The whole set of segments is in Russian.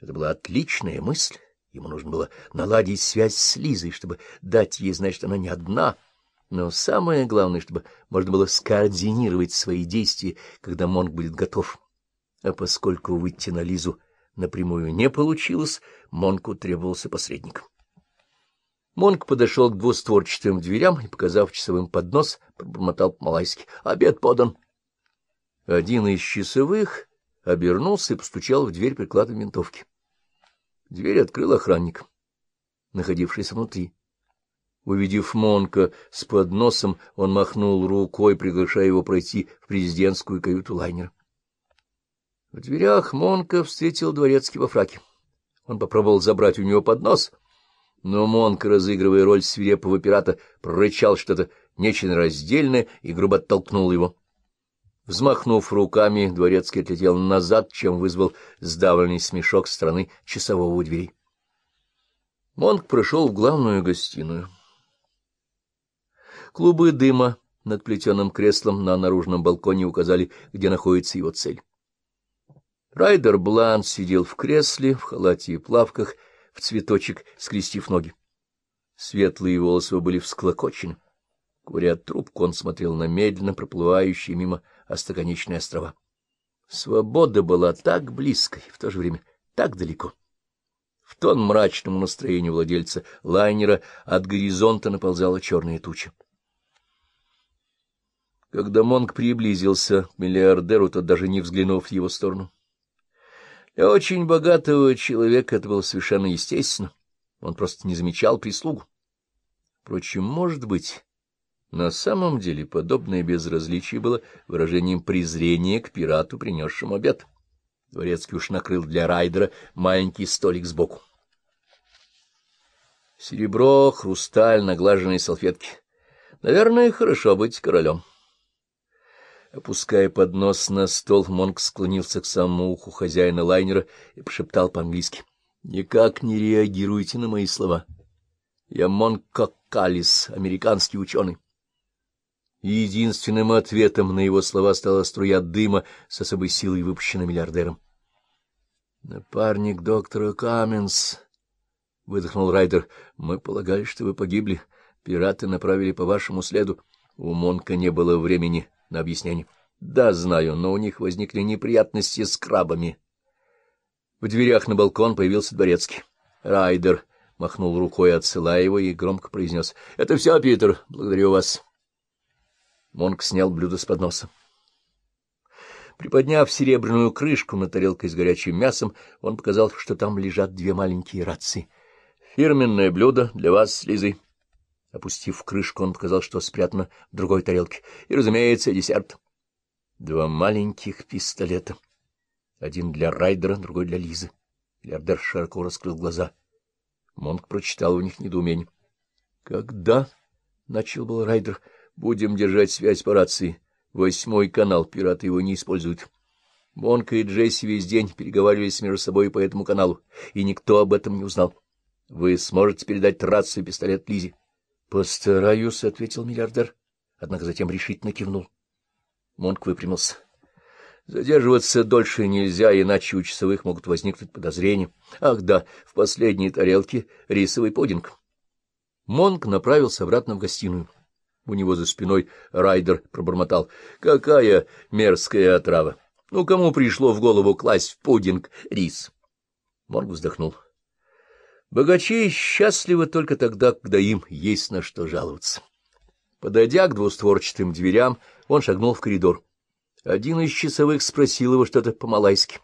Это была отличная мысль. Ему нужно было наладить связь с Лизой, чтобы дать ей знать, что она не одна. Но самое главное, чтобы можно было скоординировать свои действия, когда Монг будет готов. А поскольку выйти на Лизу напрямую не получилось, Монку требовался посредник. Монк подошел к двустворчатым дверям и, показав часовым поднос, пробормотал по-малайски. — Обед подан. Один из часовых обернулся и постучал в дверь прикладом винтовки. Дверь открыл охранник, находившийся внутри. Увидев Монка с подносом, он махнул рукой, приглашая его пройти в президентскую каюту лайнера. В дверях Монка встретил дворецкий во фраке. Он попробовал забрать у него поднос, но Монка, разыгрывая роль свирепого пирата, прорычал что-то нечленораздельное и грубо оттолкнул его. Взмахнув руками, дворецкий отлетел назад, чем вызвал сдавленный смешок стороны часового у дверей. Монк прошел в главную гостиную. Клубы дыма над плетеным креслом на наружном балконе указали, где находится его цель. Райдер Блан сидел в кресле, в халате и плавках, в цветочек, скрестив ноги. Светлые волосы были всклокочены. Куря трубку, он смотрел на медленно проплывающие мимо остоконечные острова. Свобода была так близко и в то же время так далеко. В тон мрачному настроению владельца лайнера от горизонта наползала черная туча. Когда Монг приблизился к миллиардеру, тот даже не взглянув в его сторону. Для очень богатого человека это было совершенно естественно. Он просто не замечал прислугу. Впрочем, может быть, на самом деле подобное безразличие было выражением презрения к пирату, принесшему обед. Дворецкий уж накрыл для Райдера маленький столик сбоку. Серебро, хрусталь, наглаженные салфетки. Наверное, хорошо быть королем. Опуская поднос на стол, Монк склонился к самому уху хозяина лайнера и прошептал по-английски. — Никак не реагируйте на мои слова. Я Монк Коккалис, американский ученый. Единственным ответом на его слова стала струя дыма с особой силой, выпущенной миллиардером. — Напарник доктора Каменс, — выдохнул Райдер, — мы полагали, что вы погибли. Пираты направили по вашему следу. У Монка не было времени на объяснение. — Да, знаю, но у них возникли неприятности с крабами. В дверях на балкон появился дворецкий. Райдер махнул рукой, отсылая его, и громко произнес. — Это все, Питер, благодарю вас. Монк снял блюдо с подноса. Приподняв серебряную крышку на тарелкой с горячим мясом, он показал, что там лежат две маленькие рации. — Фирменное блюдо для вас с Лизой. Опустив крышку, он показал, что спрятано в другой тарелке. И, разумеется, десерт. Два маленьких пистолета. Один для Райдера, другой для Лизы. Лиардер широко раскрыл глаза. Монк прочитал у них недоумение. — Когда? — начал был Райдер. — Будем держать связь по рации. Восьмой канал, пираты его не используют. Монка и Джесси весь день переговаривались между собой по этому каналу, и никто об этом не узнал. Вы сможете передать рацию и пистолет Лизе? — Постараюсь, — ответил миллиардер, однако затем решительно кивнул. Монк выпрямился. Задерживаться дольше нельзя, иначе у часовых могут возникнуть подозрения. Ах да, в последней тарелке рисовый пудинг. Монк направился обратно в гостиную. У него за спиной Райдер пробормотал. — Какая мерзкая отрава! Ну, кому пришло в голову класть в пудинг рис? Монк вздохнул. — Богачи счастливы только тогда, когда им есть на что жаловаться. Подойдя к двустворчатым дверям, он шагнул в коридор. Один из часовых спросил его что-то по-малайски.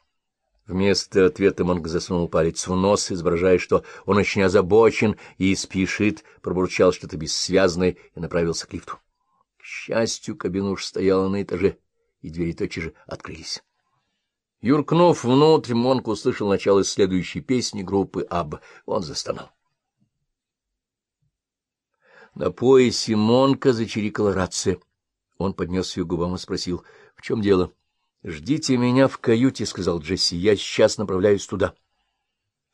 Вместо ответа Монг засунул палец в нос, изображая, что он очень озабочен и спешит, пробурчал что-то бессвязное и направился к лифту. К счастью, кабина уж стояла на этаже, и двери тотчас же открылись. Юркнув внутрь, Монк услышал начало следующей песни группы «Абба». Он застонал. На поясе Монка зачирикала рация. Он поднес ее губам и спросил, в чем дело. — Ждите меня в каюте, — сказал Джесси, — я сейчас направляюсь туда.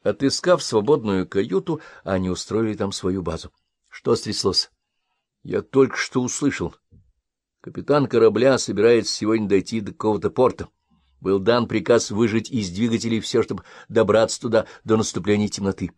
Отыскав свободную каюту, они устроили там свою базу. Что стряслось? Я только что услышал. Капитан корабля собирается сегодня дойти до какого-то порта. был дан приказ выжать из двигателей все, чтобы добраться туда до наступления темноты.